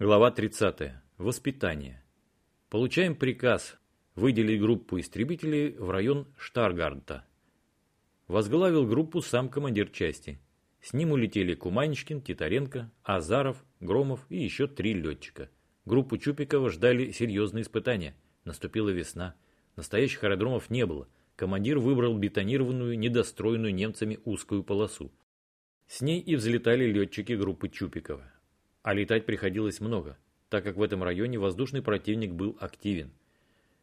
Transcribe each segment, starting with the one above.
Глава 30. Воспитание. Получаем приказ выделить группу истребителей в район Штаргарта. Возглавил группу сам командир части. С ним улетели Куманечкин, Титаренко, Азаров, Громов и еще три летчика. Группу Чупикова ждали серьезные испытания. Наступила весна. Настоящих аэродромов не было. Командир выбрал бетонированную, недостроенную немцами узкую полосу. С ней и взлетали летчики группы Чупикова. А летать приходилось много, так как в этом районе воздушный противник был активен.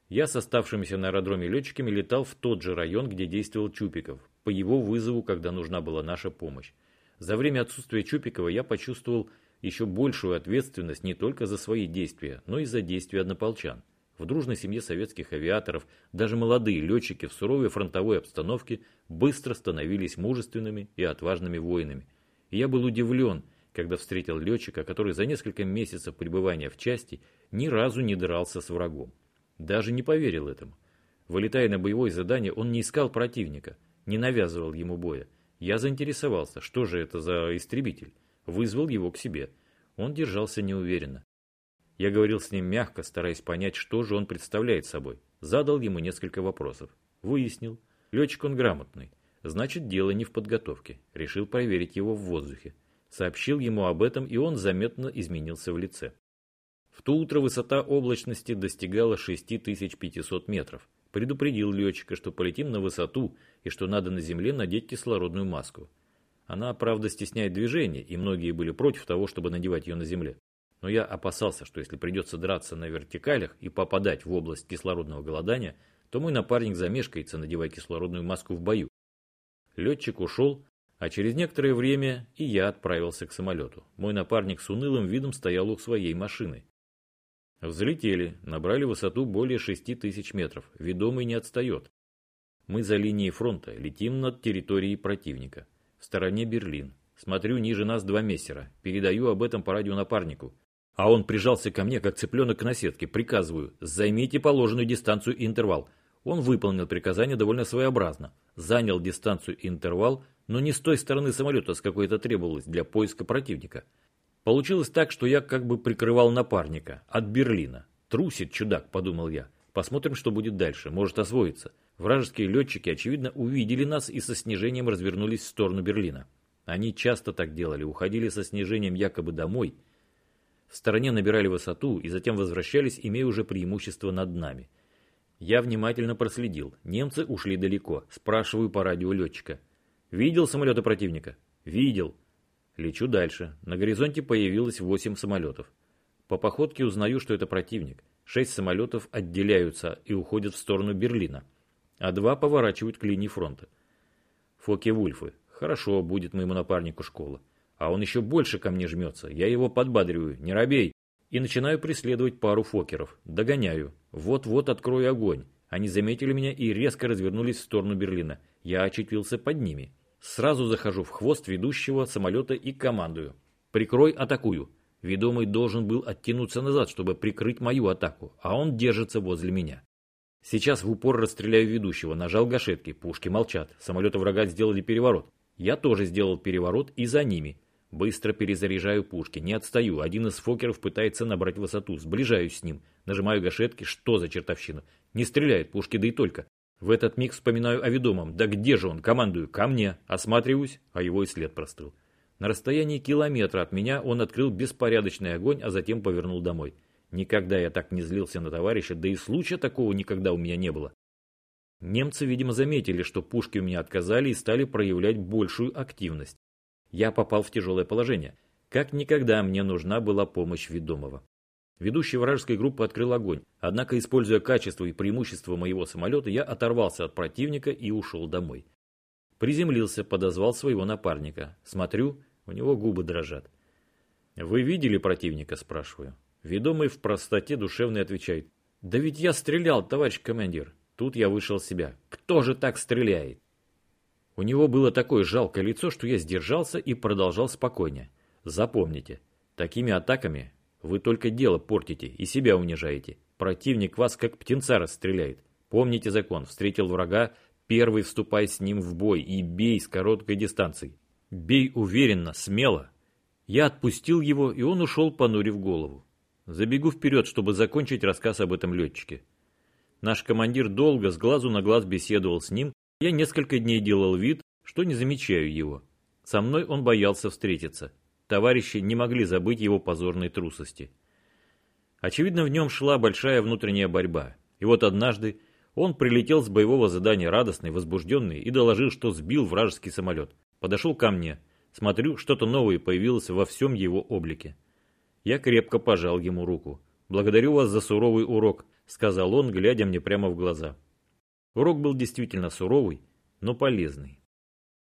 Я с оставшимися на аэродроме летчиками летал в тот же район, где действовал Чупиков, по его вызову, когда нужна была наша помощь. За время отсутствия Чупикова я почувствовал еще большую ответственность не только за свои действия, но и за действия однополчан. В дружной семье советских авиаторов даже молодые летчики в суровой фронтовой обстановке быстро становились мужественными и отважными воинами. И я был удивлен, когда встретил летчика, который за несколько месяцев пребывания в части ни разу не дрался с врагом. Даже не поверил этому. Вылетая на боевое задание, он не искал противника, не навязывал ему боя. Я заинтересовался, что же это за истребитель. Вызвал его к себе. Он держался неуверенно. Я говорил с ним мягко, стараясь понять, что же он представляет собой. Задал ему несколько вопросов. Выяснил. Летчик он грамотный. Значит, дело не в подготовке. Решил проверить его в воздухе. Сообщил ему об этом, и он заметно изменился в лице. В то утро высота облачности достигала 6500 метров. Предупредил летчика, что полетим на высоту и что надо на земле надеть кислородную маску. Она, правда, стесняет движение, и многие были против того, чтобы надевать ее на земле. Но я опасался, что если придется драться на вертикалях и попадать в область кислородного голодания, то мой напарник замешкается, надевая кислородную маску в бою. Летчик ушел, а через некоторое время и я отправился к самолету. Мой напарник с унылым видом стоял у своей машины. Взлетели, набрали высоту более 6 тысяч метров. Ведомый не отстает. Мы за линией фронта, летим над территорией противника. В стороне Берлин. Смотрю, ниже нас два мессера. Передаю об этом по радио напарнику. А он прижался ко мне, как цыпленок к наседке. Приказываю, займите положенную дистанцию и интервал. Он выполнил приказание довольно своеобразно. Занял дистанцию и интервал, но не с той стороны самолета, с какой это требовалось для поиска противника. Получилось так, что я как бы прикрывал напарника от Берлина. Трусит чудак, подумал я. Посмотрим, что будет дальше. Может освоиться. Вражеские летчики, очевидно, увидели нас и со снижением развернулись в сторону Берлина. Они часто так делали, уходили со снижением якобы домой. В стороне набирали высоту и затем возвращались, имея уже преимущество над нами. Я внимательно проследил. Немцы ушли далеко. Спрашиваю по радио летчика. Видел самолеты противника? Видел. Лечу дальше. На горизонте появилось 8 самолетов. По походке узнаю, что это противник. Шесть самолетов отделяются и уходят в сторону Берлина, а два поворачивают к линии фронта. Фоке-Вульфы. Хорошо, будет моему напарнику школа. А он еще больше ко мне жмется. Я его подбадриваю. Не робей. И начинаю преследовать пару фокеров. Догоняю. Вот-вот открою огонь. Они заметили меня и резко развернулись в сторону Берлина. Я очутился под ними. Сразу захожу в хвост ведущего самолета и командую. «Прикрой, атакую». Ведомый должен был оттянуться назад, чтобы прикрыть мою атаку, а он держится возле меня. Сейчас в упор расстреляю ведущего, нажал гашетки, пушки молчат, самолеты врага сделали переворот. Я тоже сделал переворот и за ними. Быстро перезаряжаю пушки, не отстаю, один из фокеров пытается набрать высоту, сближаюсь с ним, нажимаю гашетки, что за чертовщина. Не стреляет пушки, да и только. В этот миг вспоминаю о ведомом. Да где же он? Командую. Ко мне. Осматриваюсь, а его и след простыл. На расстоянии километра от меня он открыл беспорядочный огонь, а затем повернул домой. Никогда я так не злился на товарища, да и случая такого никогда у меня не было. Немцы, видимо, заметили, что пушки у меня отказали и стали проявлять большую активность. Я попал в тяжелое положение. Как никогда мне нужна была помощь ведомого. Ведущий вражеской группы открыл огонь, однако, используя качество и преимущество моего самолета, я оторвался от противника и ушел домой. Приземлился, подозвал своего напарника. Смотрю, у него губы дрожат. «Вы видели противника?» – спрашиваю. Ведомый в простоте душевной отвечает. «Да ведь я стрелял, товарищ командир!» Тут я вышел из себя. «Кто же так стреляет?» У него было такое жалкое лицо, что я сдержался и продолжал спокойнее. Запомните, такими атаками вы только дело портите и себя унижаете. Противник вас как птенца расстреляет. Помните закон. Встретил врага, первый вступай с ним в бой и бей с короткой дистанции. Бей уверенно, смело. Я отпустил его, и он ушел, понурив голову. Забегу вперед, чтобы закончить рассказ об этом летчике. Наш командир долго с глазу на глаз беседовал с ним, я несколько дней делал вид, что не замечаю его. Со мной он боялся встретиться. Товарищи не могли забыть его позорной трусости. Очевидно, в нем шла большая внутренняя борьба. И вот однажды он прилетел с боевого задания радостный, возбужденный и доложил, что сбил вражеский самолет. Подошел ко мне. Смотрю, что-то новое появилось во всем его облике. Я крепко пожал ему руку. «Благодарю вас за суровый урок», — сказал он, глядя мне прямо в глаза. Урок был действительно суровый, но полезный.